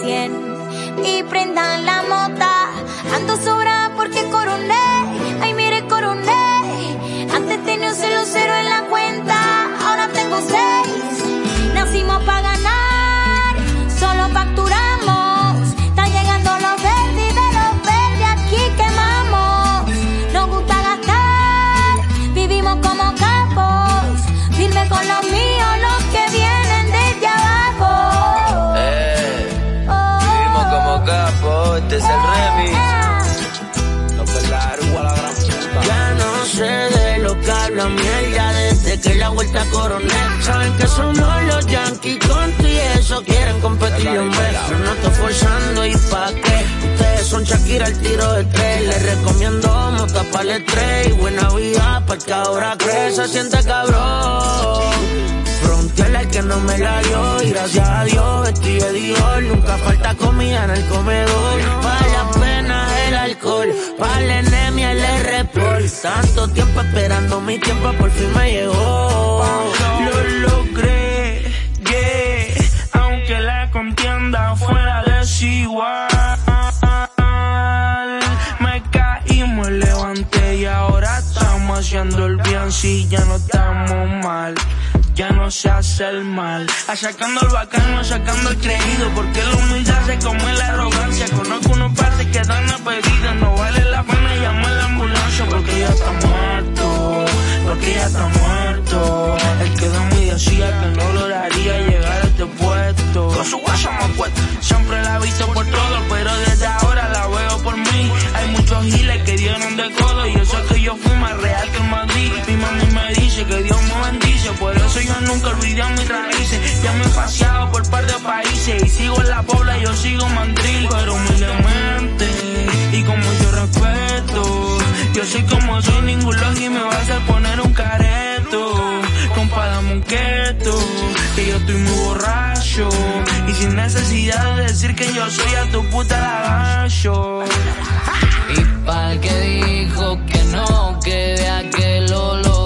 100 y prendan la mierda desde que la vuelta coronel. Saben que somos los yankees tontos y eso quieren competir en vez. Pero no estoy forzando y pa' qué. Ustedes son Shakira al tiro de tres. Les recomiendo mota para el estrés y buena vida para que ahora cree se siente cabrón. Al que no me la dio y gracias a Dios estoy de Dios. Nunca falta comida en el comedor. El para la anemia el R-Pol. Tanto tiempo esperando mi tiempo por fin me llegó. Lo logré, aunque la contienda fuera desigual. Me caí, me levanté y ahora estamos haciendo el bien, si ya no estamos mal. Ya no se hace el mal, achacando el bacano, sacando el creído, porque la humildad se come Muchos giles que dieron de codo y eso es que yo fui más real que el Madrid. Mi mami me dice que Dios me bendice, por eso yo nunca olvidé mis raíces. Ya me he paseado por par de países y sigo en la pobla, yo sigo mandril, pero humildemente y como yo respeto. Yo soy como soy, ningún y me va a poner un careto. Compa, dame un que yo estoy muy borracho. Y sin necesidad de decir que yo soy a tu puta la pa'l que dijo que no, que vea que lo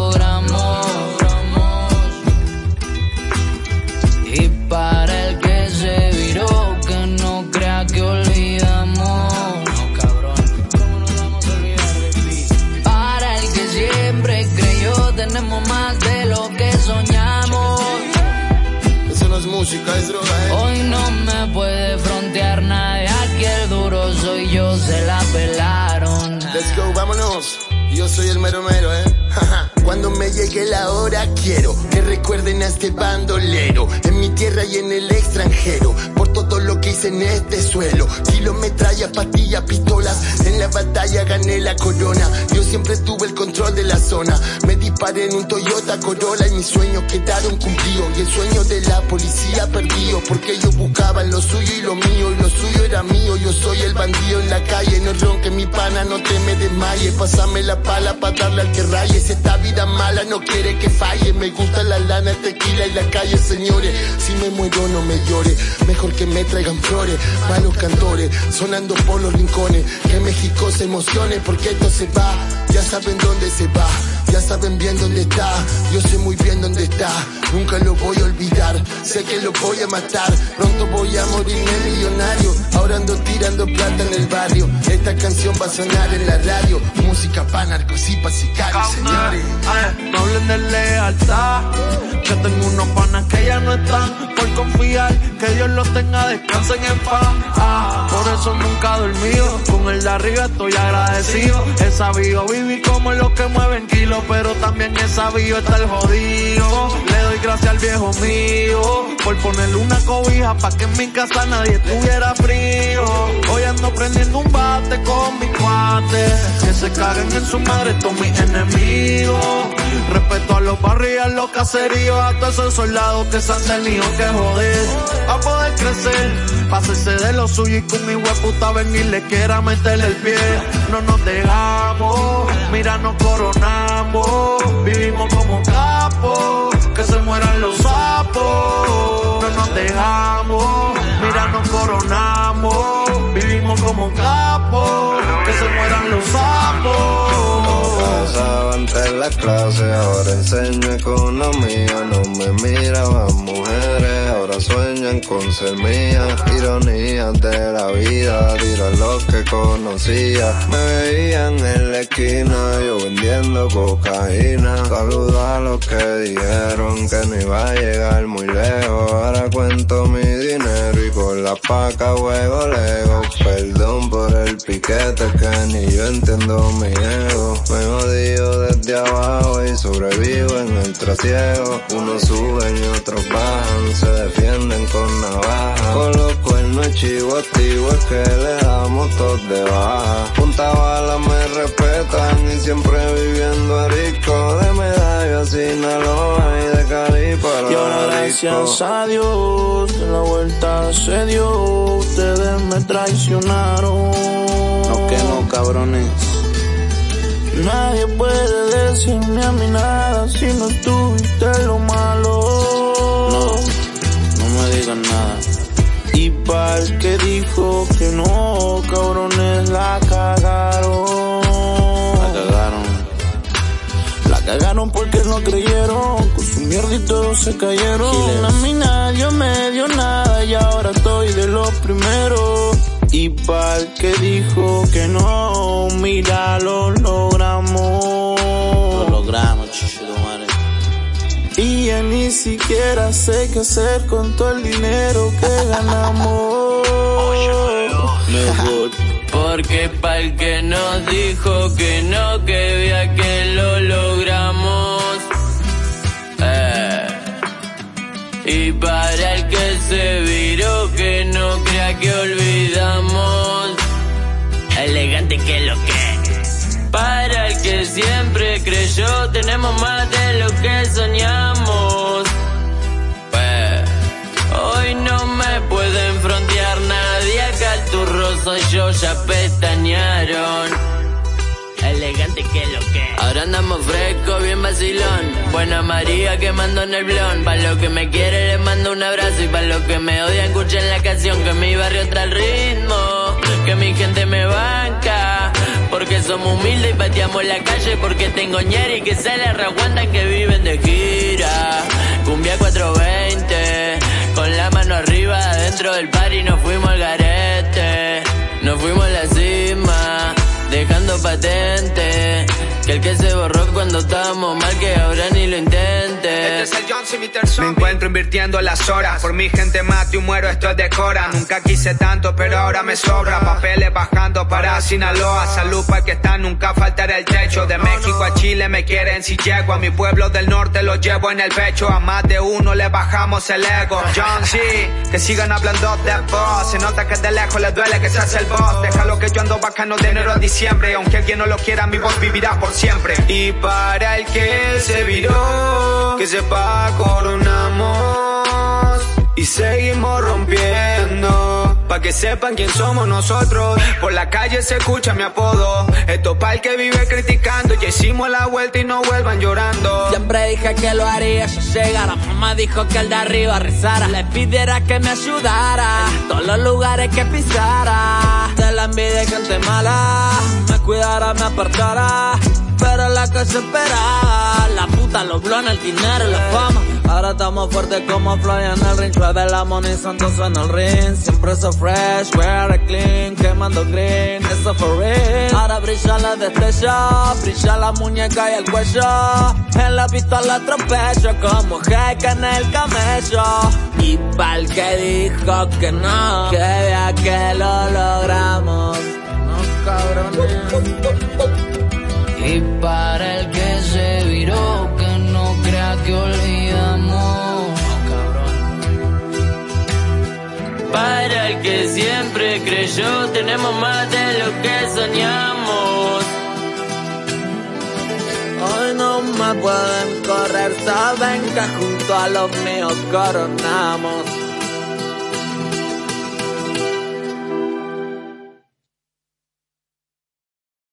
Yo soy el mero mero, eh. Cuando me llegue la hora quiero que recuerden a este bandolero. En mi tierra y en el extranjero todo lo que hice en este suelo. Kilometralla, pastillas, pistolas, en la batalla gané la corona. Yo siempre tuve el control de la zona. Me disparé en un Toyota Corolla y mis sueños quedaron cumplidos y el sueño de la policía perdido porque ellos buscaban lo suyo y lo mío lo suyo era mío. Yo soy el bandido en la calle, no ronque mi pana, no te me desmayes. Pásame la pala para darle al que raye. Si esta vida mala no quiere que falle, me gusta la lana, el tequila y la calle, señores. Si me muero no me llore, mejor que me traigan flores, malos cantores, sonando por los rincones. Que México se emocione porque esto se va, ya saben dónde se va. Ya saben bien dónde está, yo sé muy bien dónde está, nunca lo voy a olvidar, sé que lo voy a matar, pronto voy a morirme millonario, ahora ando tirando plata en el barrio, esta canción va a sonar en la radio, música pa' narcos y pa' sicarios, señores. Eh, no hablen de lealtad. Que tengo unos panas que ya no están por confiar. Que Dios los tenga, descansen en paz. Ah, por eso nunca he dormido. Con el de arriba estoy agradecido. He sabido vivir como los que mueven kilos, pero también he sabido estar jodido. Le doy gracias al viejo mío por ponerle una cobija pa' que en mi casa nadie tuviera frío. Hoy ando prendiendo un bate con mis cuates. Que se caguen en su madre todos mis enemigos. Respeto a los barrios, a los caseríos, a todos esos soldados que se han tenido que joder. A poder crecer, pásese de lo suyo y con mi puta venir le quiera meterle el pie. No nos dejamos, mira nos coronamos. Vivimos como capos, que se mueran los sapos. No nos dejamos, mira nos coronamos. Vivimos como capos, que se mueran los sapos. pasaba antes la clase, ahora enseño economía. Con ser mías. Ironías de la vida, dirán los que conocía. Me veían en la esquina, yo vendiendo cocaína. Saluda a los que dijeron que no iba a llegar muy lejos. Ahora cuento mi dinero la paca juego lego. Perdón por el piquete que ni yo entiendo mi ego. Me odio desde abajo y sobrevivo en el trasiego. Unos suben y otros bajan, se defienden con navaja. Con los cuernos chivo activo es que le damos todos de baja. Punta bala me respetan y siempre viviendo rico de medallas Sinaloa y de Cali para Y ahora gracias a Dios que la vuelta se dio, ustedes me traicionaron. No que no, cabrones. Nadie puede decirme a mí nada si no tuviste lo malo. No, no me digan nada. Y para el que dijo que no, cabrones la porque no creyeron, con su mierda y todos se cayeron. Giles. A mí nadie me dio nada y ahora estoy de los primeros. Y para el que dijo que no, mira lo logramos. Lo logramos, madre. Y ya ni siquiera sé qué hacer con todo el dinero que ganamos. Mejor. Porque pa'l que nos dijo que no, que vea que lo logramos. Y para el que se viró, que no crea que olvidamos. Elegante que lo que. Para el que siempre creyó, tenemos más de lo que soñamos. Eh. Hoy no me pueden frontear nadie, acá el turro soy yo, ya pestañaron. Ahora andamos fresco, bien vacilón. Buena María quemando en el blon. Pa' lo que me quiere le mando un abrazo. Y pa' lo que me odian, escuchen la canción. Que mi barrio trae el ritmo. Que mi gente me banca. Porque somos humildes y pateamos la calle. Porque tengo ñeri que se les reaguantan que viven de gira. Que el que se borró cuando estábamos mal, que ahora ni lo Me encuentro invirtiendo las horas. Por mi gente mato y muero, esto es de cora. Nunca quise tanto, pero ahora me sobra. Papeles bajando para Sinaloa. Salud para el que está, nunca faltará el techo. De México a Chile me quieren si llego. A mi pueblo del norte lo llevo en el pecho. A más de uno le bajamos el ego. John C, que sigan hablando de vos. Se nota que de lejos les duele que se hace el boss. Déjalo que yo ando bacano de enero a diciembre. Aunque alguien no lo quiera, mi voz vivirá por siempre. Y para el que se viró, que sepa coronamos y seguimos rompiendo. Pa' que sepan quién somos nosotros. Por la calle se escucha mi apodo. Esto pa' el que vive criticando. Ya hicimos la vuelta y no vuelvan llorando. Siempre dije que lo haría, yo llegara. Mamá dijo que el de arriba rezara. Le pidiera que me ayudara. En todos los lugares que pisara. De la envidia y gente mala. Me cuidara, me apartara. Pero la que se esperaba. La puta, los blones, el dinero y la fama. Ahora estamos fuertes como Floyd en el ring. Llueve la money, santos en el ring. Siempre so fresh, wear it clean. Quemando green, eso for real. Ahora brilla la destello, brilla la muñeca y el cuello. En la pistola atropello como jeque en el camello. Y pa'l que dijo que no, que vea que lo logramos. No, cabrones. Y para el Para el que siempre creyó, tenemos más de lo que soñamos. Hoy no me pueden correr, saben que junto a los míos coronamos.